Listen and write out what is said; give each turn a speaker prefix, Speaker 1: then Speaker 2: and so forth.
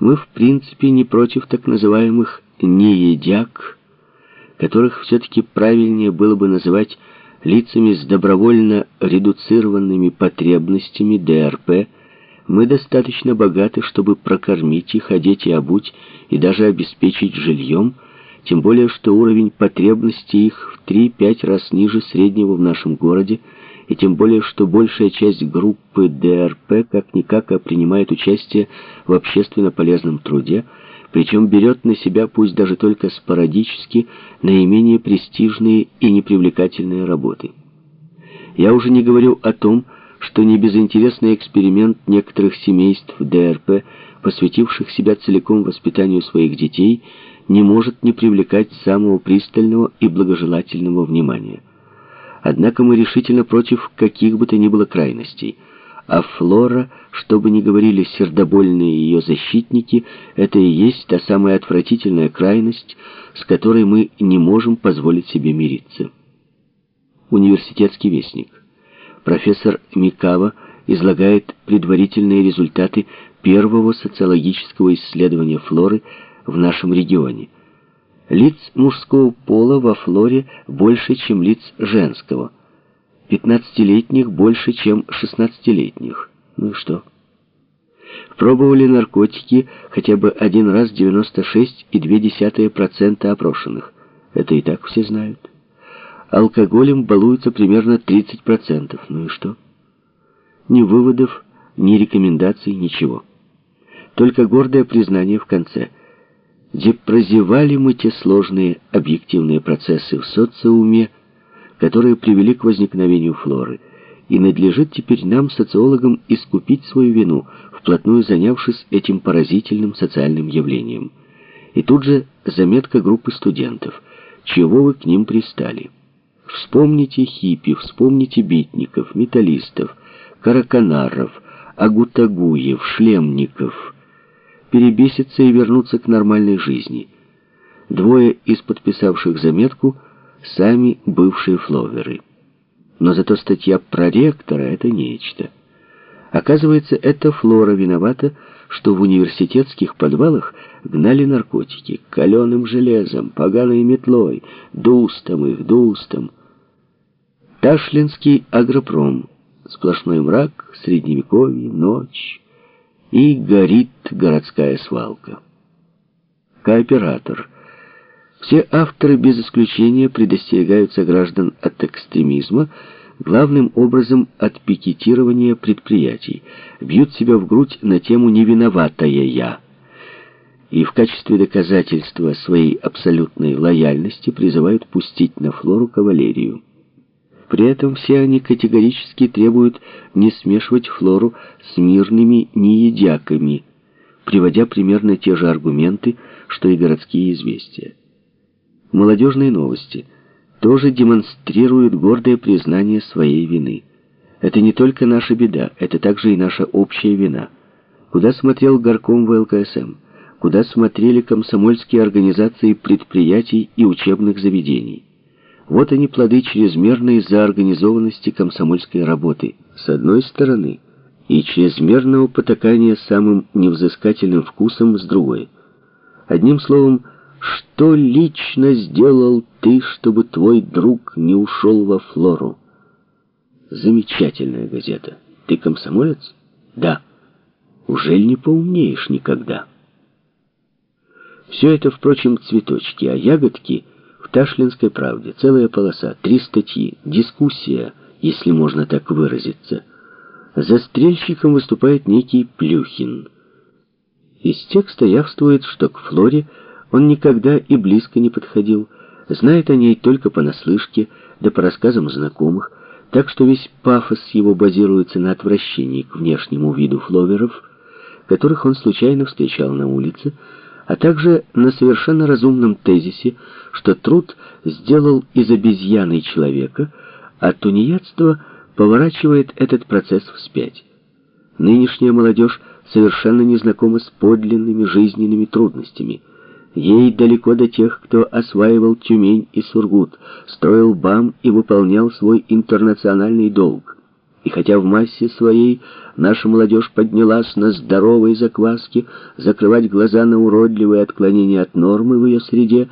Speaker 1: Мы в принципе не против так называемых «неедяк», которых все-таки правильнее было бы называть лицами с добровольно редуцированными потребностями ДРП, мы достаточно богаты, чтобы прокормить их, одеть и обуть, и даже обеспечить жильем, тем более, что уровень потребностей их в 3-5 раз ниже среднего в нашем городе, и тем более, что большая часть группы ДРП как-никак а принимает участие в общественно полезном труде, причем берет на себя, пусть даже только спорадически, наименее престижные и непривлекательные работы. Я уже не говорю о том, что небезынтересный эксперимент некоторых семейств ДРП, посвятивших себя целиком воспитанию своих детей, не может не привлекать самого пристального и благожелательного внимания. Однако мы решительно против каких бы то ни было крайностей. А Флора, что бы ни говорили сердобольные ее защитники, это и есть та самая отвратительная крайность, с которой мы не можем позволить себе мириться. Университетский вестник. Профессор Микава излагает предварительные результаты первого социологического исследования флоры в нашем регионе – Лиц мужского пола во флоре больше, чем лиц женского. Пятнадцатилетних больше, чем шестнадцатилетних. Ну и что? Пробовали наркотики хотя бы один раз 96,2% опрошенных. Это и так все знают. Алкоголем балуются примерно 30%. Ну и что? Ни выводов, ни рекомендаций, ничего. Только гордое признание в конце – где прозевали мы те сложные объективные процессы в социуме, которые привели к возникновению флоры, и надлежит теперь нам, социологам, искупить свою вину, вплотную занявшись этим поразительным социальным явлением. И тут же заметка группы студентов. Чего вы к ним пристали? Вспомните хиппи, вспомните битников, металлистов, караканаров, агутагуев, шлемников — перебеситься и вернуться к нормальной жизни. Двое из подписавших заметку — сами бывшие фловеры. Но зато статья про ректора — это нечто. Оказывается, эта флора виновата, что в университетских подвалах гнали наркотики каленым железом, поганой метлой, дустом их, дустом. Ташлинский агропром. Сплошной мрак, средневековье, ночь и горит городская свалка. Кооператор. Все авторы без исключения предостерегаются граждан от экстремизма, главным образом от пикетирования предприятий, бьют себя в грудь на тему «невиноватая я» и в качестве доказательства своей абсолютной лояльности призывают пустить на флору кавалерию. При этом все они категорически требуют не смешивать флору с мирными неедяками, приводя примерно те же аргументы, что и городские известия. Молодежные новости тоже демонстрируют гордое признание своей вины. Это не только наша беда, это также и наша общая вина. Куда смотрел горком ВЛКСМ? Куда смотрели комсомольские организации предприятий и учебных заведений? Вот они плоды чрезмерной заорганизованности комсомольской работы, с одной стороны, и чрезмерного потакания самым невзыскательным вкусом, с другой. Одним словом, что лично сделал ты, чтобы твой друг не ушел во Флору? Замечательная газета. Ты комсомолец? Да. Ужель не поумнеешь никогда? Все это, впрочем, цветочки, а ягодки — в Ташлинской правде целая полоса, три статьи, дискуссия, если можно так выразиться. Застрельщиком выступает некий Плюхин. Из текста явствует, что к Флоре он никогда и близко не подходил, знает о ней только понаслышке, да по рассказам знакомых, так что весь пафос его базируется на отвращении к внешнему виду фловеров, которых он случайно встречал на улице, а также на совершенно разумном тезисе, что труд сделал из обезьяны человека, а тунеядство поворачивает этот процесс вспять. Нынешняя молодежь совершенно не знакома с подлинными жизненными трудностями. Ей далеко до тех, кто осваивал Тюмень и Сургут, строил БАМ и выполнял свой интернациональный долг. И хотя в массе своей наша молодежь поднялась на здоровой закваске, закрывать глаза на уродливые отклонения от нормы в ее среде